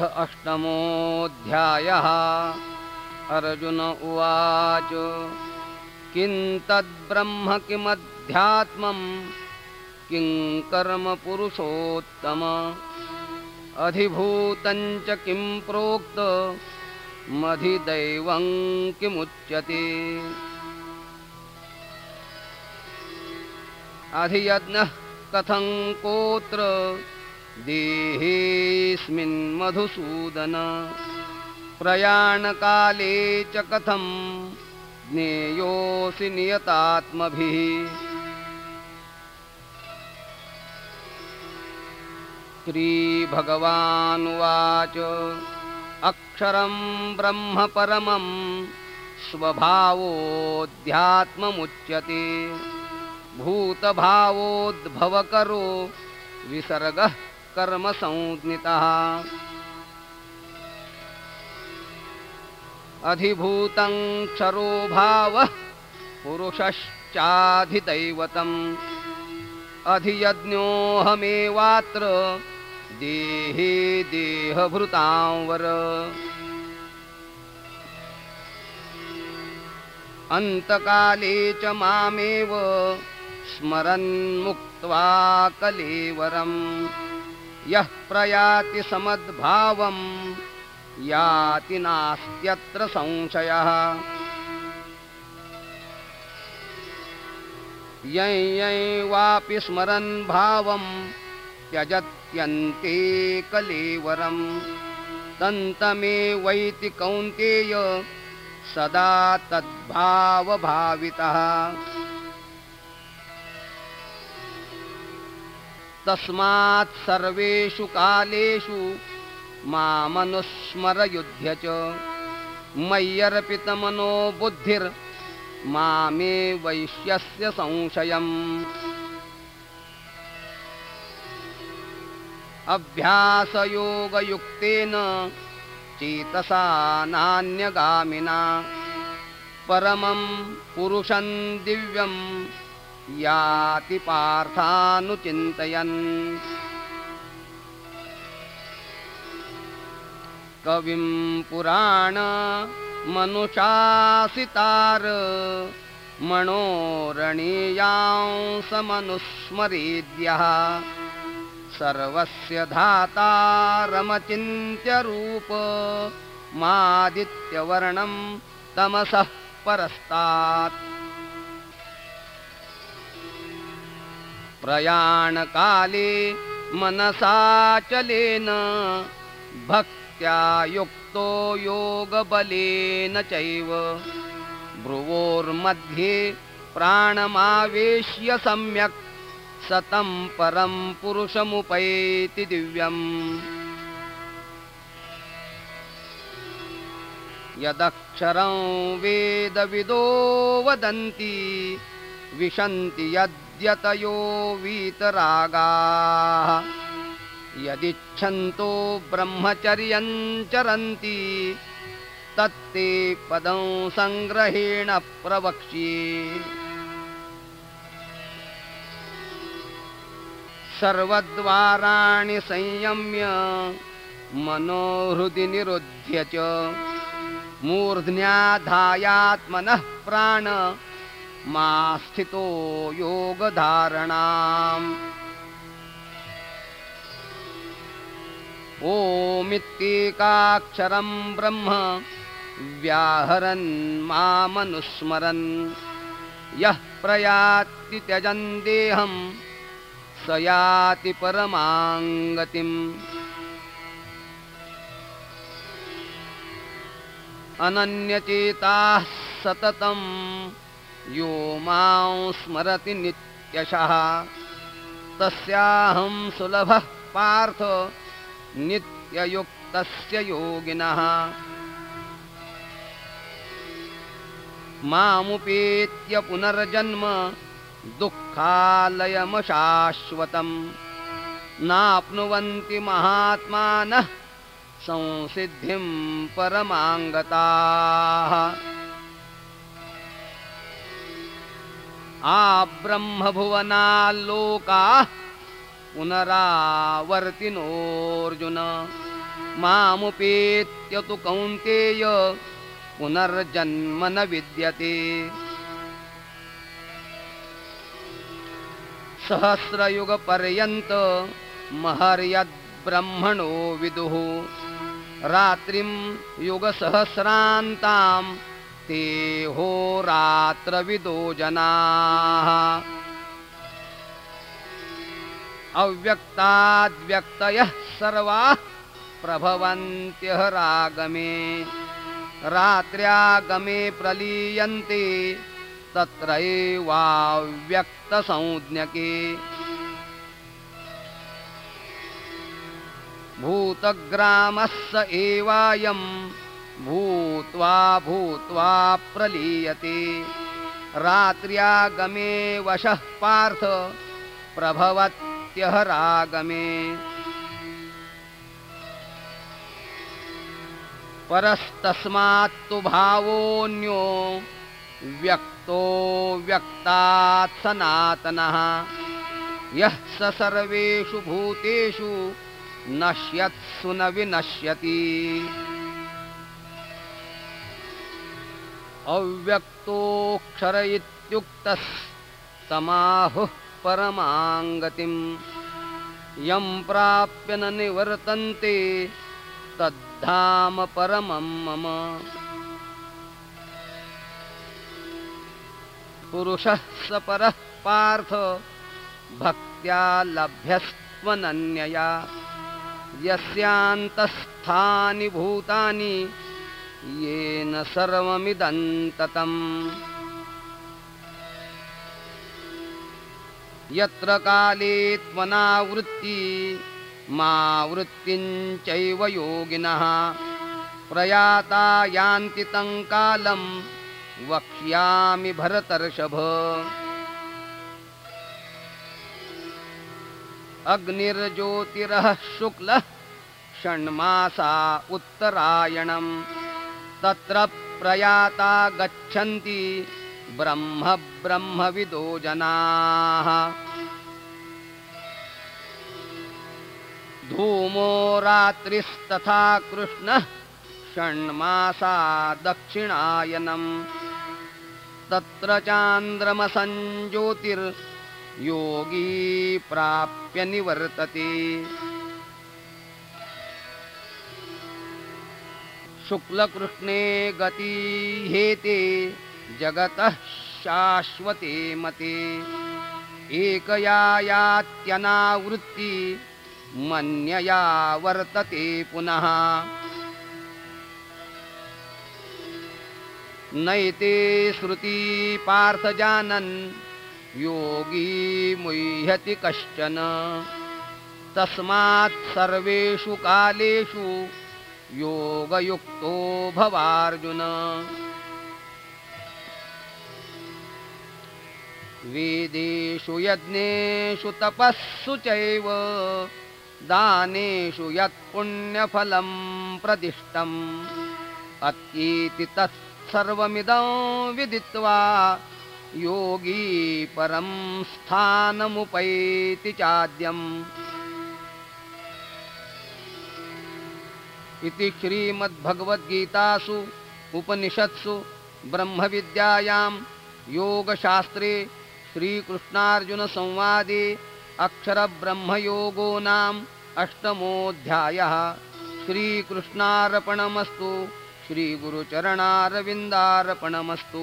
अथ अष्टमोऽध्यायः। अर्जुन उवाच किं तद्ब्रह्म किमध्यात्मम् किं कर्म पुरुषोत्तम? अधिभूतञ्च किं प्रोक्त मधिदैवं किमुच्यते? अधियज्ञः कथं कोत्र देहेऽस्मिन्मधुसूदन प्रयाणकाले च कथं ज्ञेयोऽसि नियतात्मभिः। श्रीभगवानुवाच अक्षरं ब्रह्म परमं स्वभावोऽध्यात्ममुच्यते। भूतभावोद्भवकरो विसर्गः कर्मसंज्ञितः। अधिभूतं क्षरो भावः पुरुषश्चाधिदैवतम्। अधियज्ञोऽहमेवात्र देहे देहभृतां वर अन्तकाले च मामेव स्मरन्मुक्त्वा कलेवरम् यः प्रयाति समद्भावं याति नास्त्यत्र संशयः। यं यं वापि स्मरन् भावं त्यजत्यन्ते कलेवरं तन्तमेवैति कौन्तेय सदा तद्भावभावितः तस्मात् सर्वेषु कालेषु मामनुस्मरयुध्य च मय्यर्पितमनो बुद्धिर्मामे वैश्यस्य संशयम्। अभ्यासयोगयुक्तेन चेतसा नान्यगामिना। परमं पुरुषं दिव्यं याति पार्थानुचिन्तयन्। कविं पुराणमनुशासितार मणोरणीयांसमनुस्मरेद्यः सर्वस्य धातारमचिन्त्यरूप मादित्यवर्णं तमसः परस्तात् प्रयाणकाले मनसाचलेन भक्त्या युक्तो योगबलेन चैव। भ्रुवोर्मध्ये प्राणमावेश्य सम्यक् सतं परं पुरुषमुपैति दिव्यम्। यदक्षरं वेदविदो वदन्ति विशन्ति यद्यतयो वीतरागाः। यदिच्छन्तो ब्रह्मचर्यं चरन्ति तत्ते पदं सङ्ग्रहेण प्रवक्ष्ये। सर्वद्वाराणि संयम्य मनोहृदि निरुध्य च मूर्ध्न्याधायात्मनः प्राण मा स्थितो योगधारणाम्। ओमित्येकाक्षरं ब्रह्म व्याहरन् मामनुस्मरन्। यः प्रयाति त्यजन् देहं स याति परमाङ्गतिम्। अनन्यचेताः सततं यो मां स्मरति नित्यशः। तस्याहं सुलभः पार्थ नित्ययुक्तस्य योगिनः। मामुपेत्य पुनर्जन्म दुःखालयमशाश्वतं नाप्नुवन्ति महात्मानः संसिद्धिं परमाङ्गताः आब्रह्मभुवनाल्लोकाः पुनरावर्तिनोऽर्जुन। मामुपेत्य तु कौन्तेय पुनर्जन्म न विद्यते। सहस्रयुगपर्यन्त महर्यद्ब्रह्मणो विदुः। रात्रिं युगसहस्रान्तां ते होरात्रविदो जनाः। अव्यक्ताद्व्यक्तयः सर्वाः प्रभवन्त्यः रागमे। रात्र्यागमे प्रलीयन्ते तत्रैवाव्यक्तसंज्ञके। भूतग्रामः स एवायं भूत्वा भूत्वा प्रलीयते। रात्र्यागमे वशः पार्थ प्रभवत्यः रागमे परस्तस्मात्तु भावोऽन्यो व्यक्तो व्यक्तात् सनातनः। यः स सर्वेषु भूतेषु नश्यत्सु न विनश्यति अव्यक्तोऽक्षर इत्युक्तस्तमाहुः परमाङ्गतिं यं प्राप्य न निवर्तन्ते तद्धाम परमं मम। पुरुषः स परः पार्थ भक्त्या लभ्यस्त्वनन्यया। यस्यान्तस्थानि भूतानि येन सर्वमिदन्ततम्। यत्र काले त्वनावृत्ति मा वृत्तिञ्चैव योगिनः। प्रयाता यान्ति तं कालं वक्ष्यामि भरतर्षभ। अग्निर्ज्योतिरः शुक्लः षण्मासा उत्तरायणं तत्र प्रयाता गच्छन्ति ब्रह्म ब्रह्मविदो जनाः। धूमो रात्रिस्तथा कृष्णः षण्मासा दक्षिणायनं तत्र चान्द्रमसञ्ज्योतिर् योगी प्राप्य निवर्तते शुक्लकृष्णे गति हेते जगतः शाश्वते मते। एकया यात्यनावृत्ति मन्यया वर्तते पुनः। नैते श्रुति पार्थजानन् योगी मुह्यति कश्चन। तस्मात् सर्वेषु कालेषु योगयुक्तो भवार्जुन। वेदेषु यज्ञेषु तपःसु चैव दानेषु यत्पुण्यफलं प्रदिष्टम् अत्येति तत्सर्वमिदं विदित्वा योगी परं स्थानमुपैति चाद्यम् इति श्रीमद्भगवद्गीतासु उपनिषत्सु ब्रह्मविद्यायां योगशास्त्रे श्रीकृष्णार्जुनसंवादे अक्षरब्रह्मयोगो नाम अष्टमोऽध्यायः। श्रीकृष्णार्पणमस्तु श्रीगुरुचरणारविन्दार्पणमस्तु